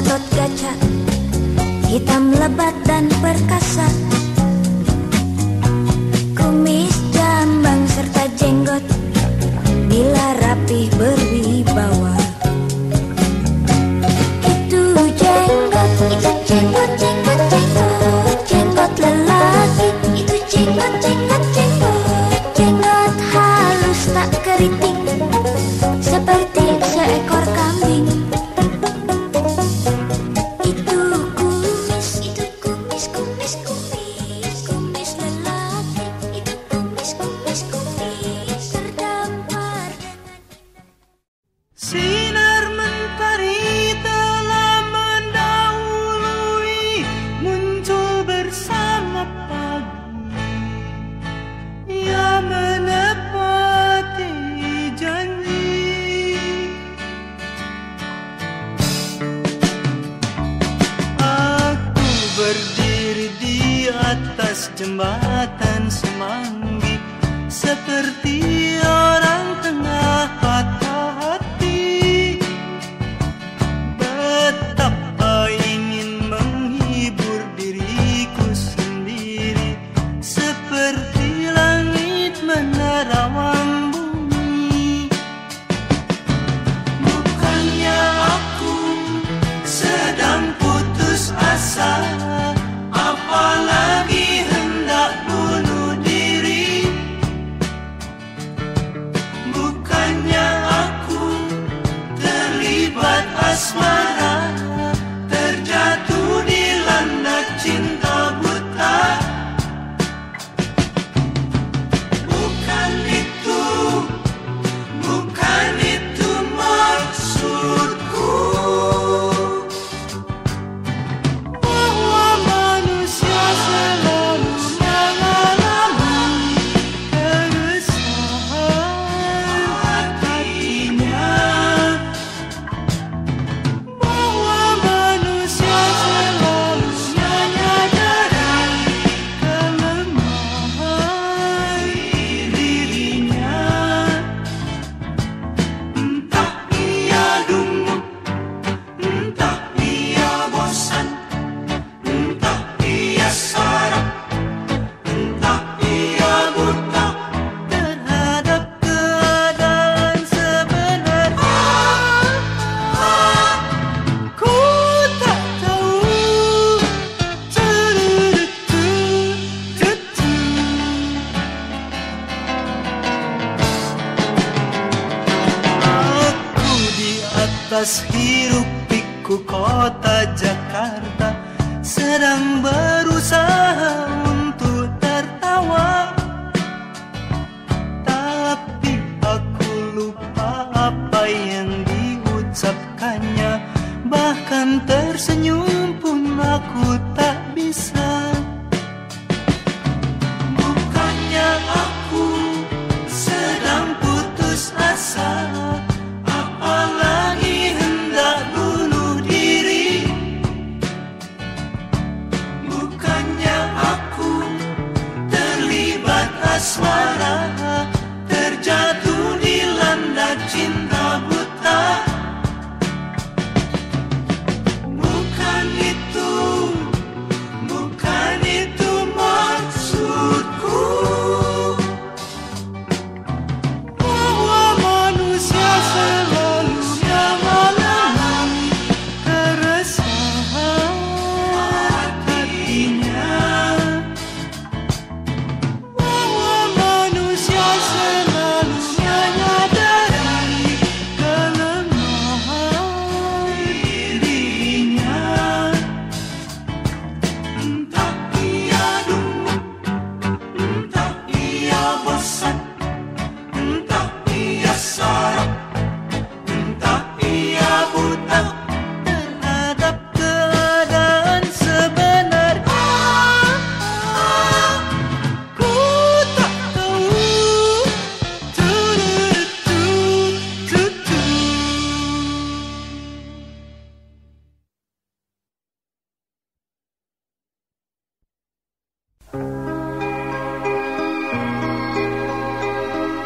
Gatot Kaca Hitam lebat dan perkasa. Kumis jambang serta jenggot Bila rapih ber jembatan semanggi seperti atas hiruk pikuk kota Jakarta. Sedang berusaha untuk tertawa. Tapi aku lupa apa yang diucapkannya. Bahkan tersenyum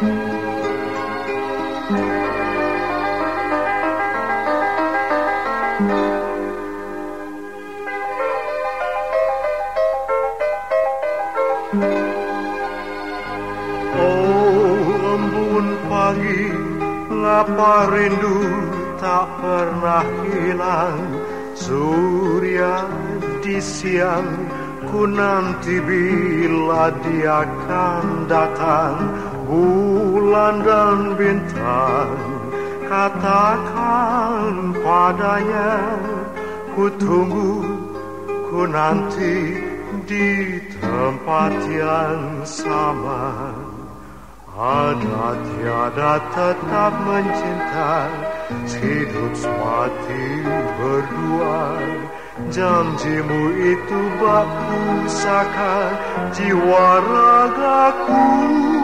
Oh, Apa rindu tak pernah hilang. Surya di siang Ku nanti bila dia akan datang. Bulan dan bintang katakan padanya Ku tunggu, ku nanti di tempat yang sama. Ada tiada tetap mencinta Hidup semati berdua. Janjimu itu bak pusaka Jiwa ragaku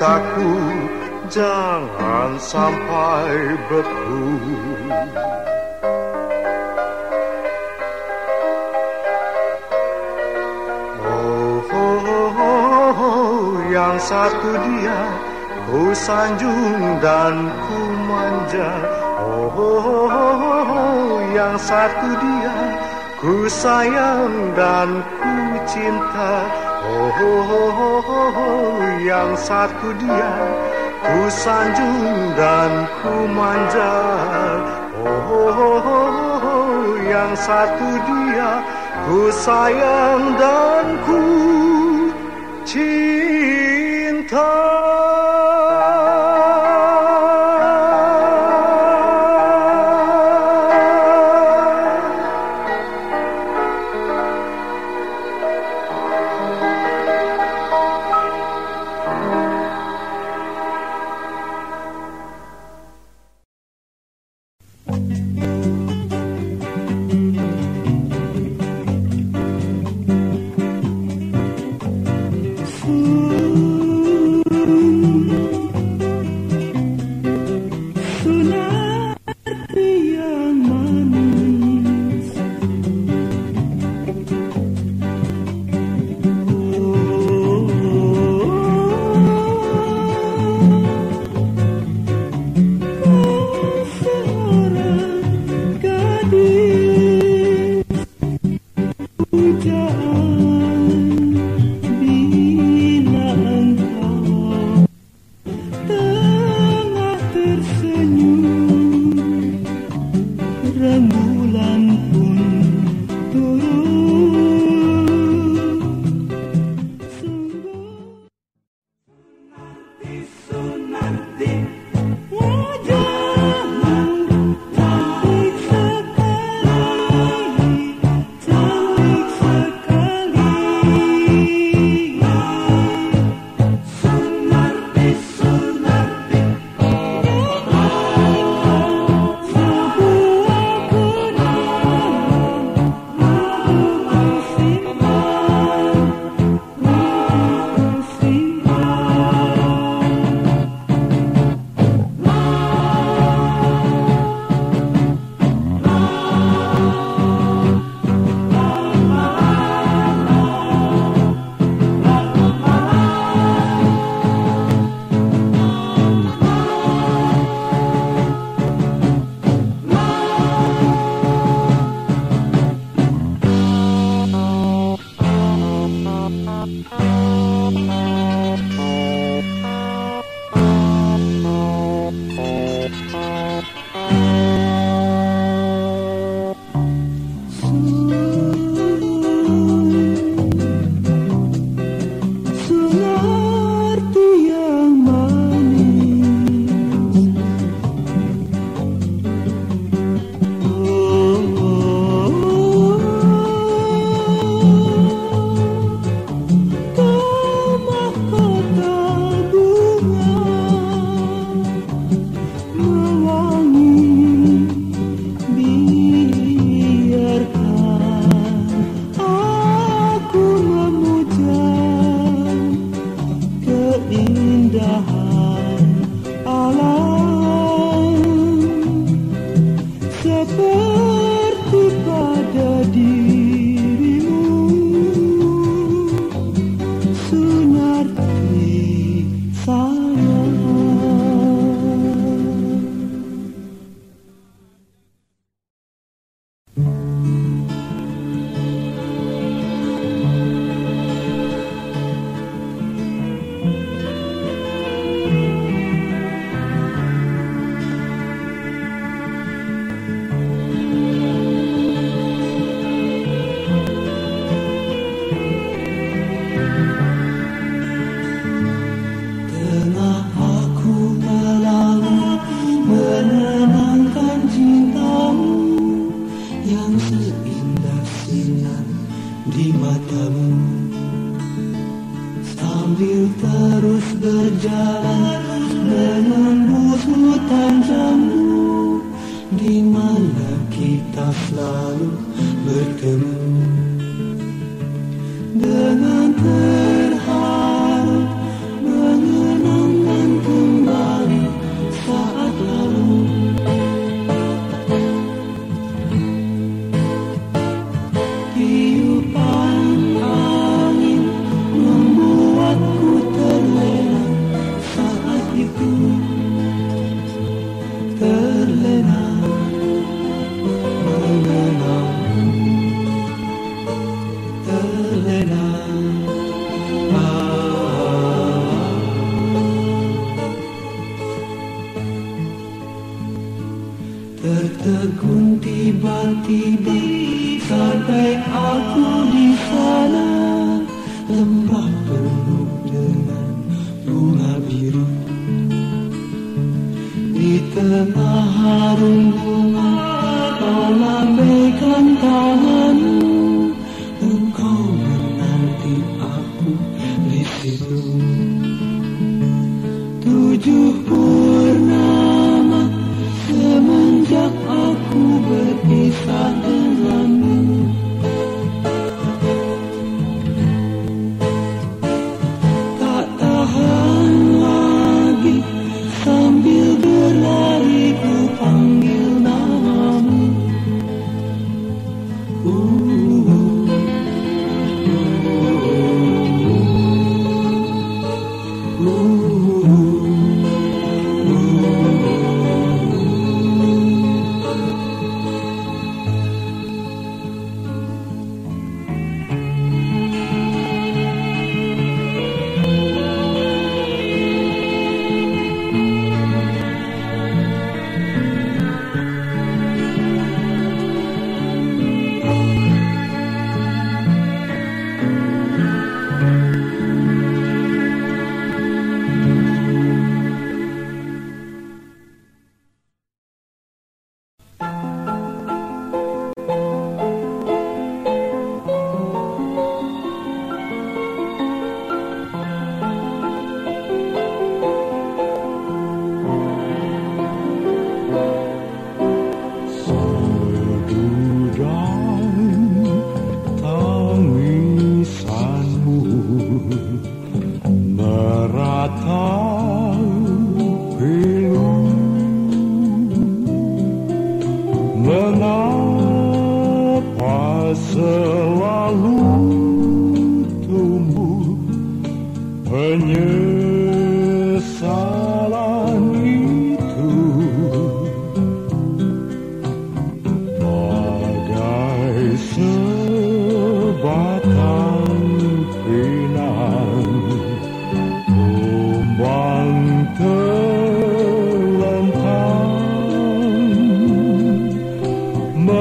Cintaku Jangan sampai beku Oh, oh, oh, oh, yang satu dia ku sanjung dan ku manja. Oh, oh, oh, oh, oh, yang satu dia ku sayang dan ku cinta. Oh, oh, oh, oh, oh, yang satu dia ku sanjung dan ku manja. Oh, oh, oh, oh, oh, yang satu dia ku sayang dan ku cinta.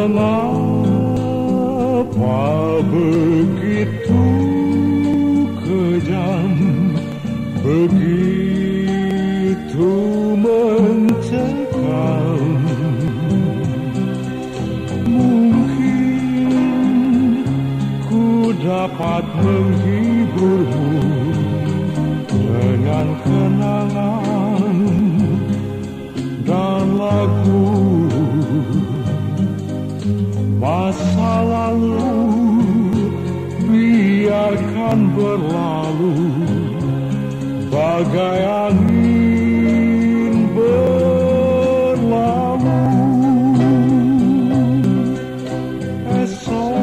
Mengapa begitu kejam? Begitu mencekam. Mungkin ku dapat menghiburmu masa lalu biarkan berlalu. Bagai angin berlalu. Esok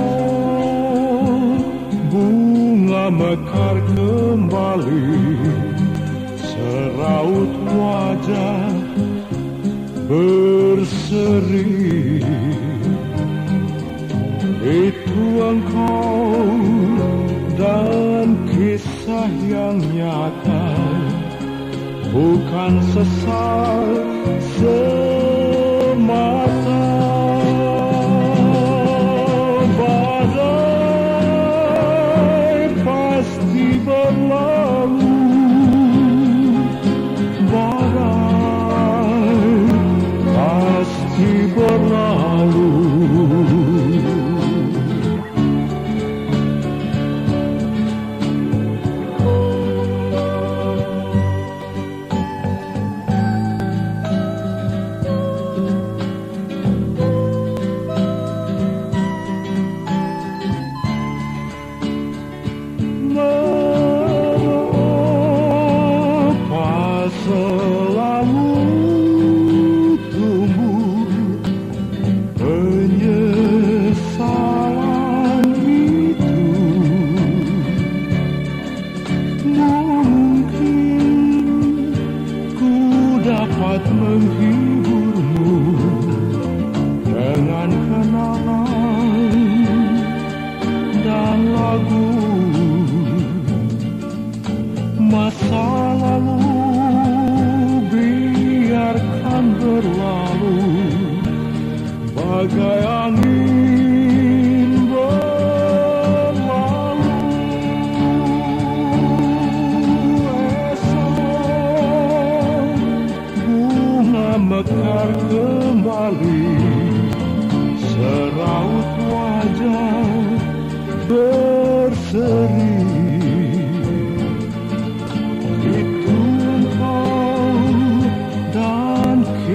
bunga mekar kembali. Seraut wajah berseri itu engkau dan kisah yang nyata bukan sesal. sesal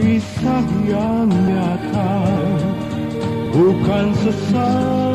kisah yang nyata bukan sesal.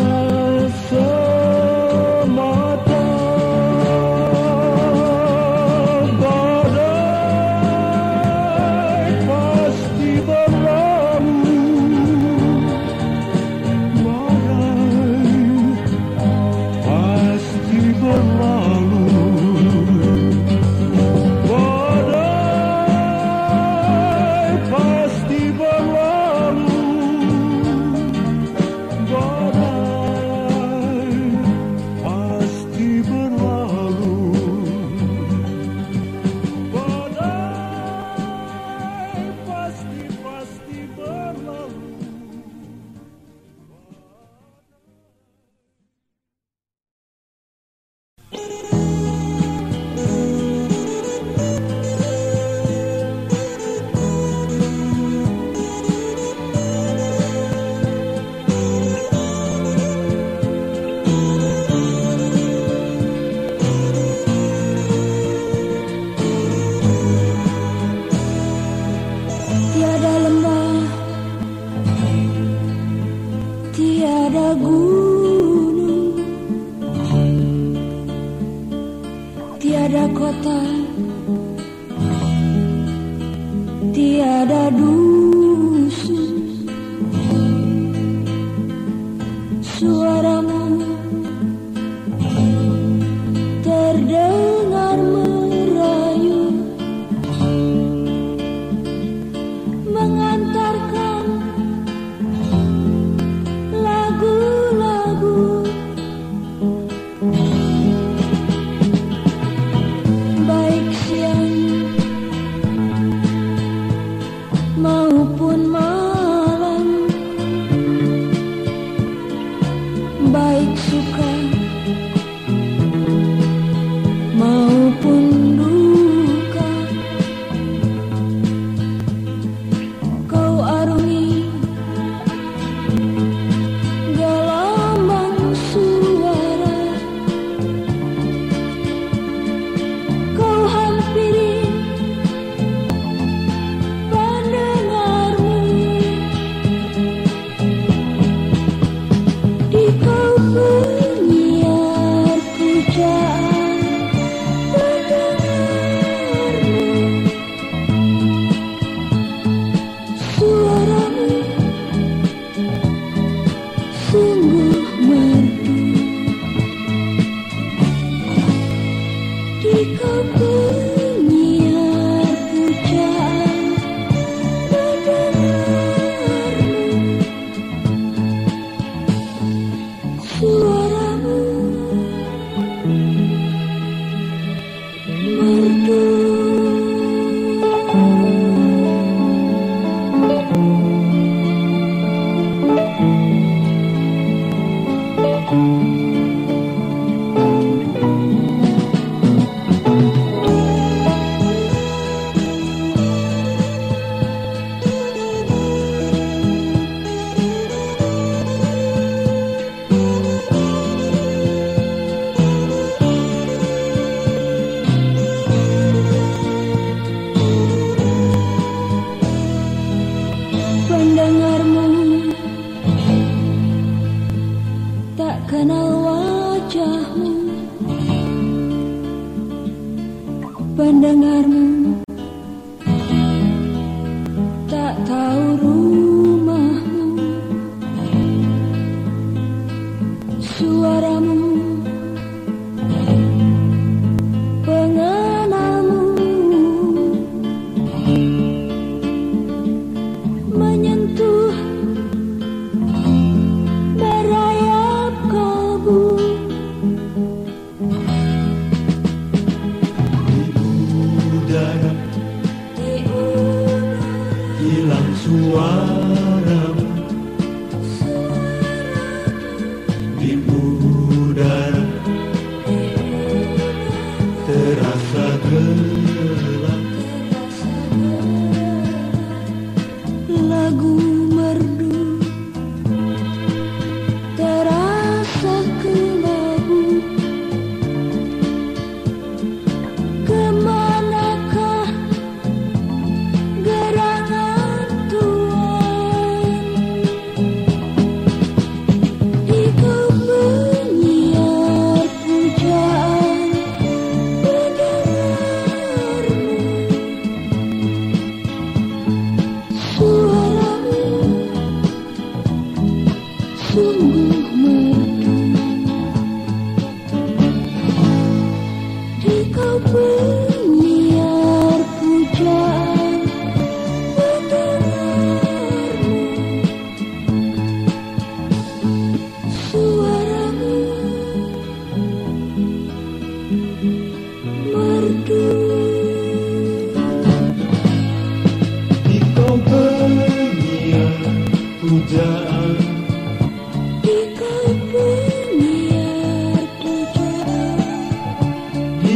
pandanganmu.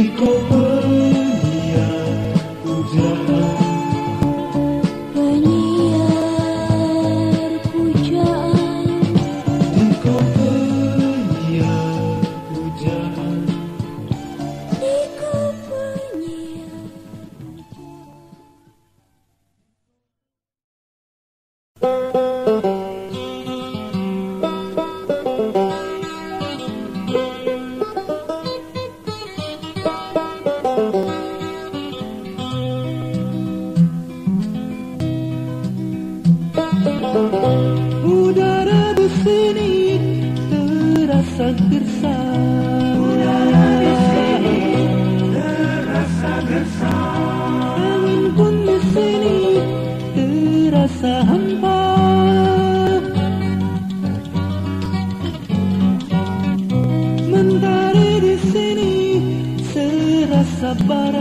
你。para